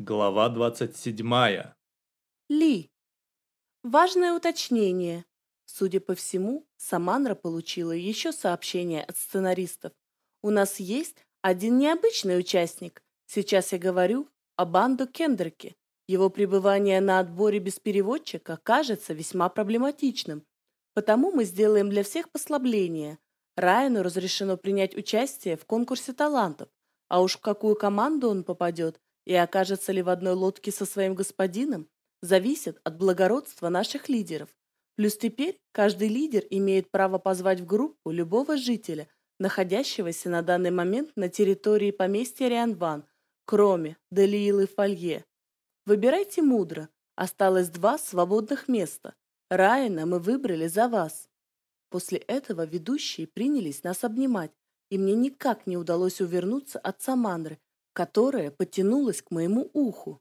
Глава 27. Ли. Важное уточнение. Судя по всему, Саманра получила еще сообщение от сценаристов. У нас есть один необычный участник. Сейчас я говорю о банду Кендерке. Его пребывание на отборе без переводчика кажется весьма проблематичным. Потому мы сделаем для всех послабление. Райану разрешено принять участие в конкурсе талантов, а уж в какую команду он попадет и окажется ли в одной лодке со своим господином, зависит от благородства наших лидеров. Плюс теперь каждый лидер имеет право позвать в группу любого жителя, находящегося на данный момент на территории поместья Рианван, кроме Делиилы Фолье. Выбирайте мудро. Осталось два свободных места. Райана мы выбрали за вас. После этого ведущие принялись нас обнимать, и мне никак не удалось увернуться от Самандры, которая потянулась к моему уху.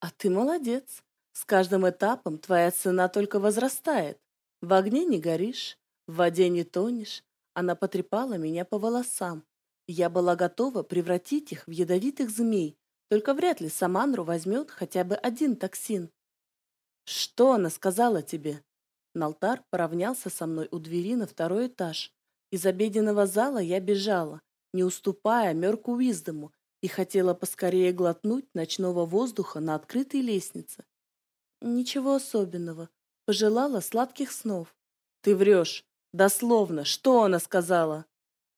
А ты молодец. С каждым этапом твоя цена только возрастает. В огне не горишь, в воде не тонешь. Она потрепала меня по волосам. Я была готова превратить их в ядовитых змей, только вряд ли Саманру возьмет хотя бы один токсин. «Что она сказала тебе?» Налтар поравнялся со мной у двери на второй этаж. Из обеденного зала я бежала, не уступая Мерку Уиздому, и хотела поскорее глотнуть ночного воздуха на открытой лестнице. Ничего особенного. Пожелала сладких снов. Ты врешь. Дословно. Что она сказала?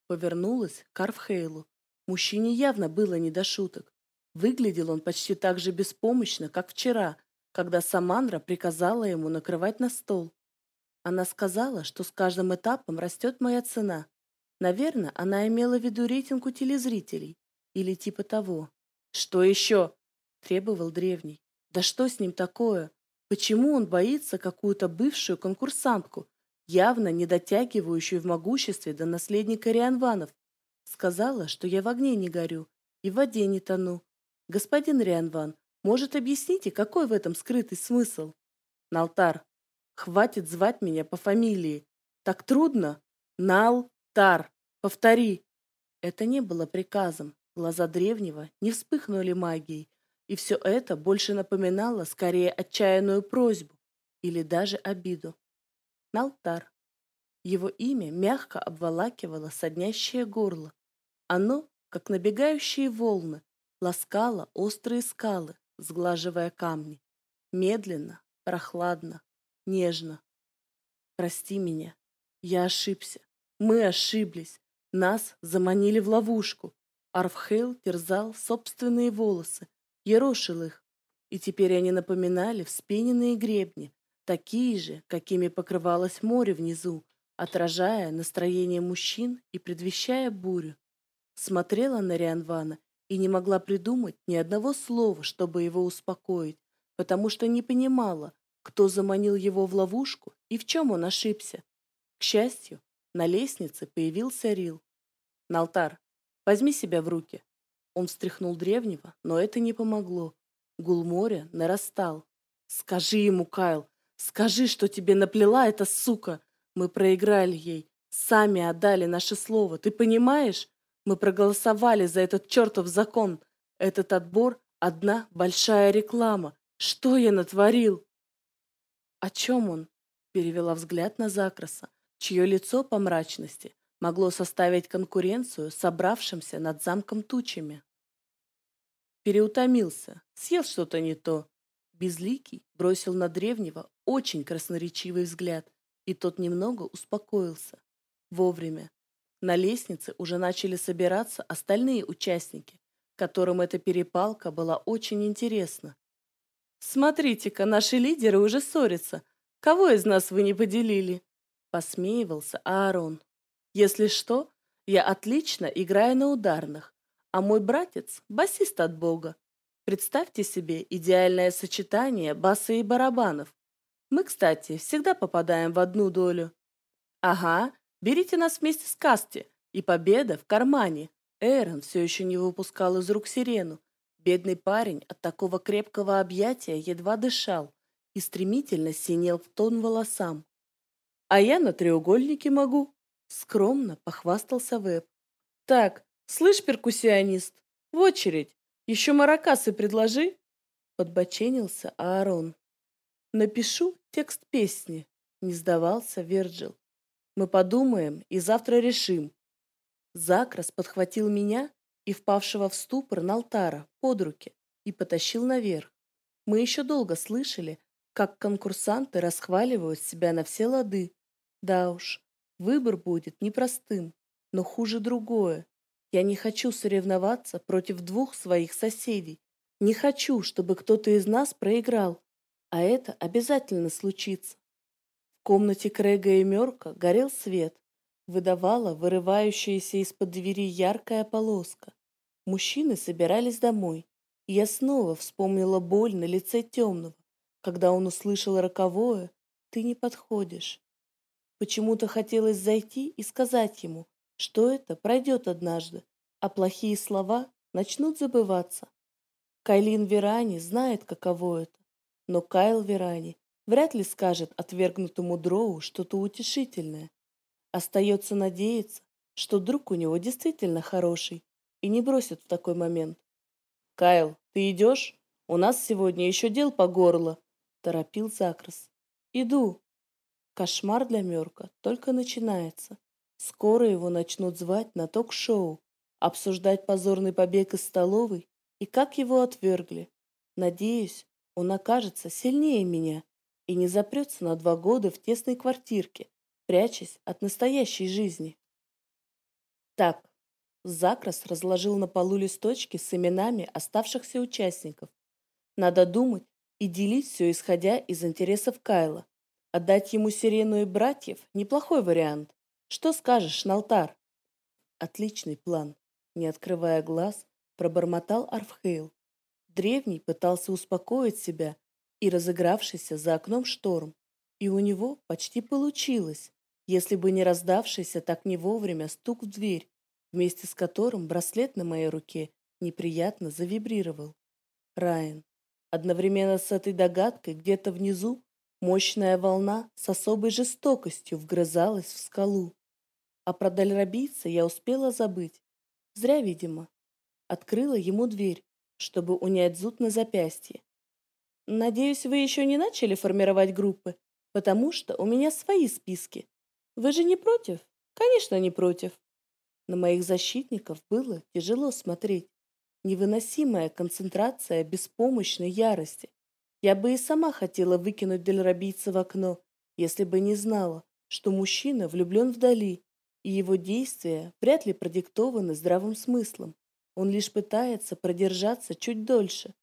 Повернулась к Арфхейлу. Мужчине явно было не до шуток. Выглядел он почти так же беспомощно, как вчера, когда Самандра приказала ему накрывать на стол. Она сказала, что с каждым этапом растет моя цена. Наверное, она имела в виду рейтинг у телезрителей. Или типа того. «Что еще?» – требовал древний. «Да что с ним такое? Почему он боится какую-то бывшую конкурсантку, явно не дотягивающую в могуществе до наследника Рианванов? Сказала, что я в огне не горю и в воде не тону, Господин Рианван, может, объясните, какой в этом скрытый смысл? Налтар, хватит звать меня по фамилии. Так трудно? Налтар, повтори. Это не было приказом. Глаза древнего не вспыхнули магией, и все это больше напоминало скорее отчаянную просьбу или даже обиду. Налтар. Его имя мягко обволакивало соднящее горло. Оно, как набегающие волны, ласкала острые скалы, сглаживая камни. Медленно, прохладно, нежно. Прости меня. Я ошибся. Мы ошиблись. Нас заманили в ловушку. Арфхейл терзал собственные волосы, ерошил их, и теперь они напоминали вспененные гребни, такие же, какими покрывалось море внизу, отражая настроение мужчин и предвещая бурю. Смотрела на Рианвана и не могла придумать ни одного слова, чтобы его успокоить, потому что не понимала, кто заманил его в ловушку и в чем он ошибся. К счастью, на лестнице появился Рил. «Налтар, возьми себя в руки». Он встряхнул древнего, но это не помогло. Гул моря нарастал. «Скажи ему, Кайл, скажи, что тебе наплела эта сука. Мы проиграли ей, сами отдали наше слово, ты понимаешь? Мы проголосовали за этот чертов закон. Этот отбор — одна большая реклама. Что я натворил?» «О чем он?» — перевела взгляд на Закраса, чье лицо по мрачности могло составить конкуренцию собравшимся над замком тучами. Переутомился, съел что-то не то. Безликий бросил на древнего очень красноречивый взгляд, и тот немного успокоился. Вовремя. На лестнице уже начали собираться остальные участники, которым эта перепалка была очень интересна. «Смотрите-ка, наши лидеры уже ссорятся. Кого из нас вы не поделили?» Посмеивался Аарон. «Если что, я отлично играю на ударных, а мой братец – басист от Бога. Представьте себе идеальное сочетание баса и барабанов. Мы, кстати, всегда попадаем в одну долю. Ага, Берите нас вместе с Касти, и победа в кармане. Эрон все еще не выпускал из рук сирену. Бедный парень от такого крепкого объятия едва дышал и стремительно синел в тон волосам. «А я на треугольнике могу», — скромно похвастался Веб. «Так, слышь, перкуссионист, в очередь. Еще маракасы предложи!» Подбоченился Аарон. «Напишу текст песни», — не сдавался Верджил. «Мы подумаем и завтра решим». Закрас подхватил меня и впавшего в ступор Налтара под руки и потащил наверх. Мы еще долго слышали, как конкурсанты расхваливают себя на все лады. Да уж, выбор будет непростым, но хуже другое. Я не хочу соревноваться против двух своих соседей. Не хочу, чтобы кто-то из нас проиграл. А это обязательно случится. В комнате Крэга и Мёрка горел свет. Выдавала вырывающаяся из-под двери яркая полоска. Мужчины собирались домой. И я снова вспомнила боль на лице темного, когда он услышал роковое «Ты не подходишь». Почему-то хотелось зайти и сказать ему, что это пройдет однажды, а плохие слова начнут забываться. Кайлин Верани знает, каково это, но Кайл Верани вряд ли скажет отвергнутому дроу что-то утешительное. Остается надеяться, что друг у него действительно хороший и не бросит в такой момент. «Кайл, ты идешь? У нас сегодня еще дел по горло», — торопил Закрас. «Иду». Кошмар для Мерка только начинается. Скоро его начнут звать на ток-шоу, обсуждать позорный побег из столовой и как его отвергли. Надеюсь, он окажется сильнее меня и не запрется на два года в тесной квартирке, прячась от настоящей жизни. Так, Закрас разложил на полу листочки с именами оставшихся участников. Надо думать и делить все, исходя из интересов Кайла. Отдать ему Сирену и братьев – неплохой вариант. Что скажешь, Налтар? Отличный план. Не открывая глаз, пробормотал Арфхейл. Древний пытался успокоить себя и разыгравшийся за окном шторм. И у него почти получилось, если бы не раздавшийся так не вовремя стук в дверь вместе с которым браслет на моей руке неприятно завибрировал. Райан. Одновременно с этой догадкой где-то внизу мощная волна с особой жестокостью вгрызалась в скалу. А про дальробийца я успела забыть. Зря, видимо. Открыла ему дверь, чтобы унять зуд на запястье. Надеюсь, вы еще не начали формировать группы, потому что у меня свои списки. Вы же не против? Конечно, не против. На моих защитников было тяжело смотреть. Невыносимая концентрация беспомощной ярости. Я бы и сама хотела выкинуть Дельрабийца в окно, если бы не знала, что мужчина влюблен вдали, и его действия вряд ли продиктованы здравым смыслом. Он лишь пытается продержаться чуть дольше.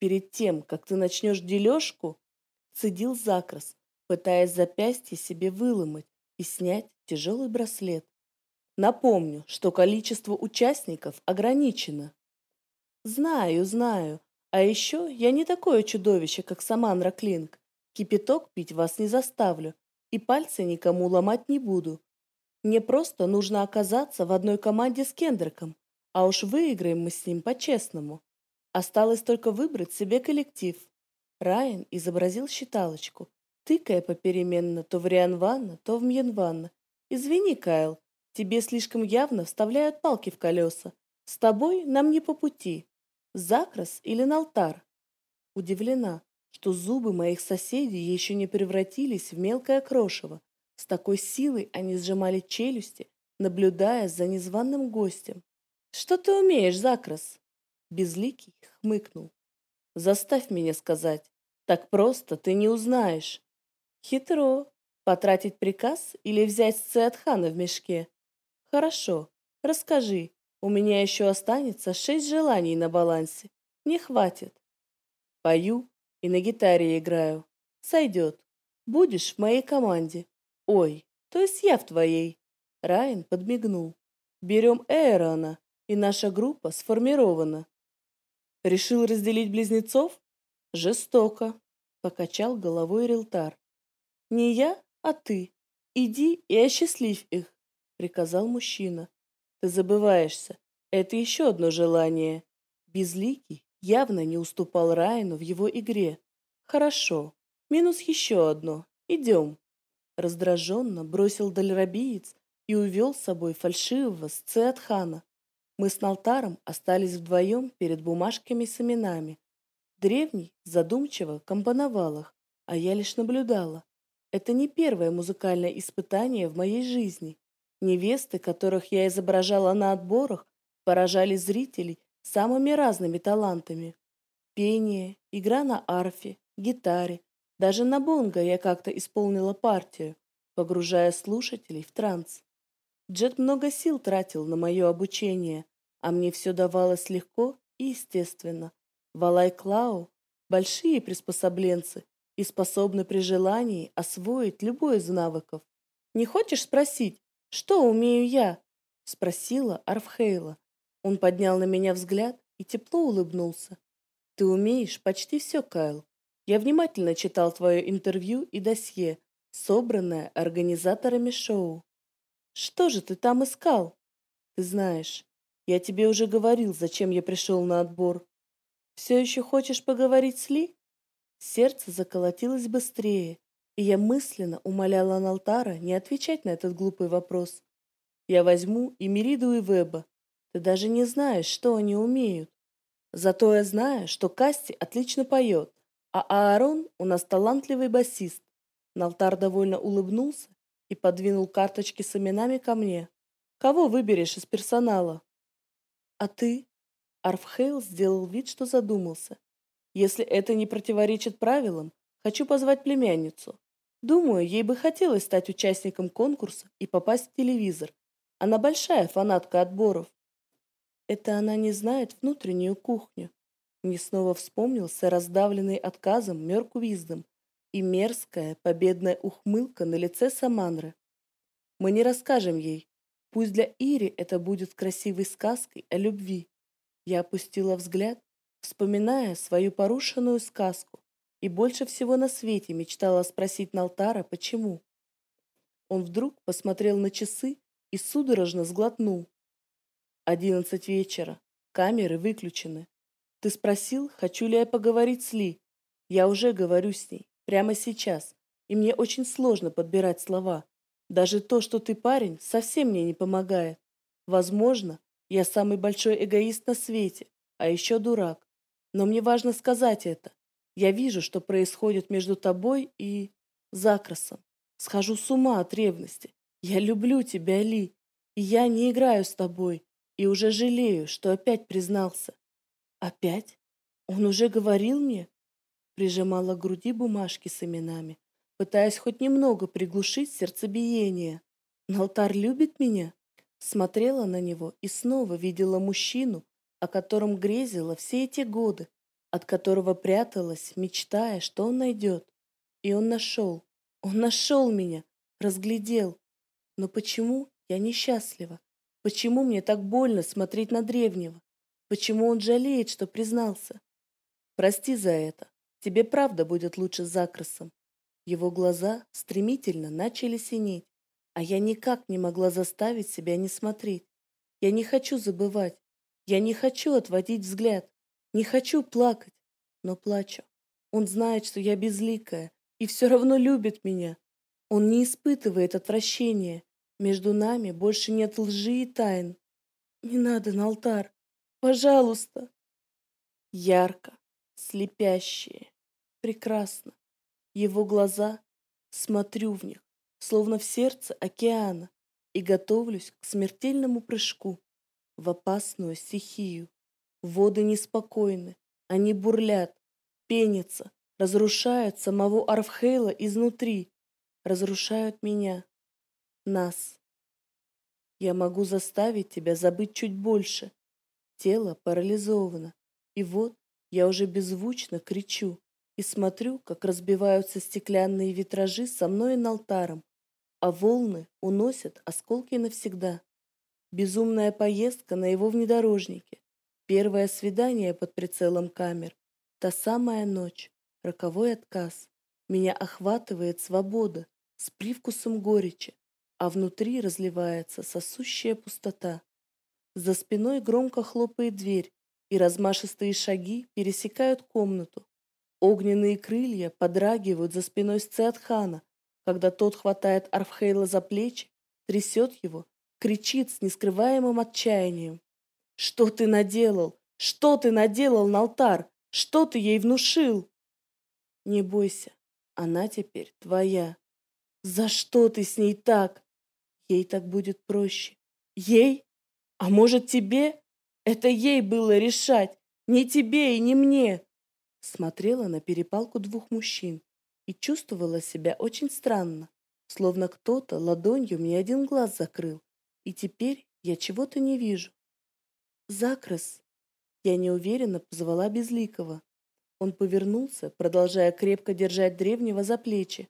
Перед тем, как ты начнешь дележку, цедил Закрас, пытаясь запястье себе выломать и снять тяжелый браслет. Напомню, что количество участников ограничено. Знаю, знаю. А еще я не такое чудовище, как Саманра Клинк. Кипяток пить вас не заставлю и пальцы никому ломать не буду. Мне просто нужно оказаться в одной команде с Кендриком, а уж выиграем мы с ним по-честному. Осталось только выбрать себе коллектив. Райан изобразил считалочку, тыкая попеременно то в Рианванна, то в Мьенванна. Извини, Кайл, Тебе слишком явно вставляют палки в колеса. С тобой нам не по пути. Закрас или на алтар? Удивлена, что зубы моих соседей еще не превратились в мелкое крошево. С такой силой они сжимали челюсти, наблюдая за незваным гостем. «Что ты умеешь, Закрас?» Безликий хмыкнул. «Заставь меня сказать. Так просто ты не узнаешь». «Хитро. Потратить приказ или взять Сциатхана в мешке?» Хорошо, расскажи. У меня еще останется шесть желаний на балансе. Не хватит. Пою и на гитаре играю. Сойдет. Будешь в моей команде. Ой, то есть я в твоей. Райан подмигнул. Берем Эйрона, и наша группа сформирована. Решил разделить близнецов? Жестоко. Покачал головой Рилтар. Не я, а ты. Иди и осчастливь их приказал мужчина. Ты забываешься. Это еще одно желание. Безликий явно не уступал Райану в его игре. Хорошо. Минус еще одно. Идем. Раздраженно бросил дальрабиец и увел с собой фальшивого Сциатхана. Мы с Налтаром остались вдвоем перед бумажками с именами. Древний задумчиво компоновал их, а я лишь наблюдала. Это не первое музыкальное испытание в моей жизни. Невесты, которых я изображала на отборах, поражали зрителей самыми разными талантами. Пение, игра на арфе, гитаре, даже на бонго я как-то исполнила партию, погружая слушателей в транс. Джет много сил тратил на мое обучение, а мне все давалось легко и естественно. Валай Клау – большие приспособленцы и способны при желании освоить любой из навыков. «Не хочешь спросить, что умею я?» – спросила Арфхейла. Он поднял на меня взгляд и тепло улыбнулся. «Ты умеешь почти все, Кайл. Я внимательно читал твое интервью и досье, собранное организаторами шоу. Что же ты там искал? Ты знаешь, я тебе уже говорил, зачем я пришел на отбор. Все еще хочешь поговорить с Ли? Сердце заколотилось быстрее, и я мысленно умоляла Налтара не отвечать на этот глупый вопрос. Я возьму и Мериду, и Веба. Ты даже не знаешь, что они умеют. Зато я знаю, что Касти отлично поет, а Аарон у нас талантливый басист. Налтар довольно улыбнулся и подвинул карточки с именами ко мне. Кого выберешь из персонала? А ты? Арфхейл сделал вид, что задумался. Если это не противоречит правилам, хочу позвать племянницу. Думаю, ей бы хотелось стать участником конкурса и попасть в телевизор. Она большая фанатка отборов. Это она не знает внутреннюю кухню. Мне снова вспомнился раздавленный отказом Мёрк Уиздом и мерзкая победная ухмылка на лице Саманры. Мы не расскажем ей. Пусть для Ири это будет красивой сказкой о любви. Я опустила взгляд, вспоминая свою порушенную сказку, и больше всего на свете мечтала спросить Налтара, почему. Он вдруг посмотрел на часы и судорожно сглотнул. Одиннадцать вечера. Камеры выключены. Ты спросил, хочу ли я поговорить с Ли. Я уже говорю с ней, прямо сейчас, и мне очень сложно подбирать слова. Даже то, что ты парень, совсем мне не помогает. Возможно, я самый большой эгоист на свете, а еще дурак. Но мне важно сказать это. Я вижу, что происходит между тобой и... Закрасом. Схожу с ума от ревности. Я люблю тебя, Ли, и я не играю с тобой, и уже жалею, что опять признался. Опять? Он уже говорил мне? Прижимала к груди бумажки с именами, пытаясь хоть немного приглушить сердцебиение. Но алтарь любит меня? Смотрела на него и снова видела мужчину, о котором грезила все эти годы, от которого пряталась, мечтая, что он найдет. И он нашел. Он нашел меня, разглядел. Но почему я несчастлива? Почему мне так больно смотреть на древнего? Почему он жалеет, что признался? Прости за это. Тебе правда будет лучше с Закросом. Его глаза стремительно начали синеть, а я никак не могла заставить себя не смотреть. Я не хочу забывать. Я не хочу отводить взгляд. Не хочу плакать, но плачу. Он знает, что я безликая, и все равно любит меня. Он не испытывает отвращения. Между нами больше нет лжи и тайн. Не надо на алтарь. Пожалуйста. Ярко, слепящее, прекрасно. Его глаза, смотрю в них, словно в сердце океана, и готовлюсь к смертельному прыжку в опасную стихию. Воды неспокойны, они бурлят, пенятся, разрушают самого Арфхейла изнутри, разрушают меня, нас. Я могу заставить тебя забыть чуть больше, Тело парализовано. И вот я уже беззвучно кричу и смотрю, как разбиваются стеклянные витражи со мной на алтаром, а волны уносят осколки навсегда. Безумная поездка на его внедорожнике, первое свидание под прицелом камер, та самая ночь, роковой отказ. Меня охватывает свобода с привкусом горечи, а внутри разливается сосущая пустота. За спиной громко хлопает дверь, и размашистые шаги пересекают комнату. Огненные крылья подрагивают за спиной Сциатхана, когда тот хватает Арфхейла за плечи, трясет его, кричит с нескрываемым отчаянием. Что ты наделал? Что ты наделал, Налтар? Что ты ей внушил? Не бойся, она теперь твоя. За что ты с ней так? Ей так будет проще. Ей? А может тебе? Это ей было решать, не тебе и не мне. Смотрела на перепалку двух мужчин и чувствовала себя очень странно, словно кто-то ладонью мне один глаз закрыл, и теперь я чего-то не вижу. Закрас. Я неуверенно позвала Безликого. Он повернулся, продолжая крепко держать древнего за плечи.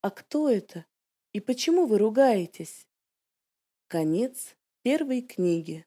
«А кто это? И почему вы ругаетесь?» Конец первой книги.